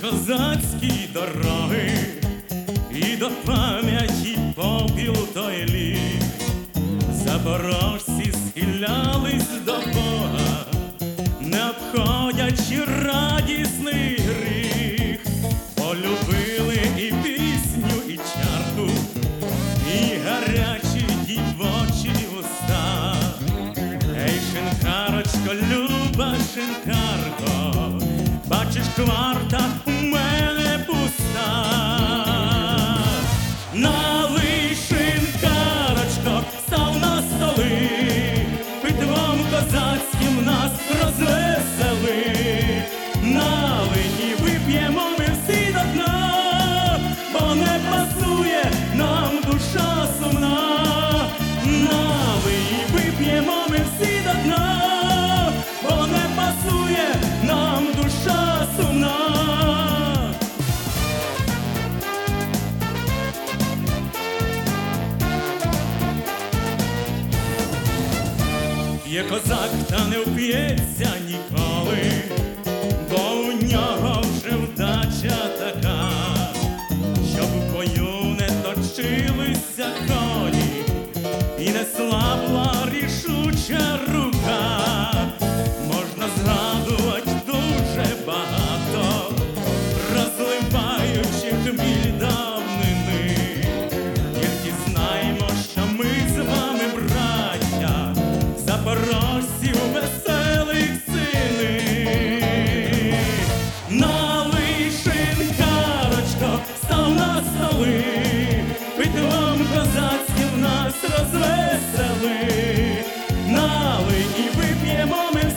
козацькі дороги, і до пам'яті попіл той ліг. Запорожці схилялись до Бога, не обходячи радісний гріх, полюбили і пісню, і чарку, і гарячі дівочі уста. Ей, шинкарочко, люба бачиш, кварта у мене пуста. на шинкарочко, став на столи, питвом козацьким нас розвесели. Є козак, та не вп'ється ніколи, бо у нього вже вдача така, щоб в бою не точилися коні, і не слабла розвесели. Налий і вип'ємо ми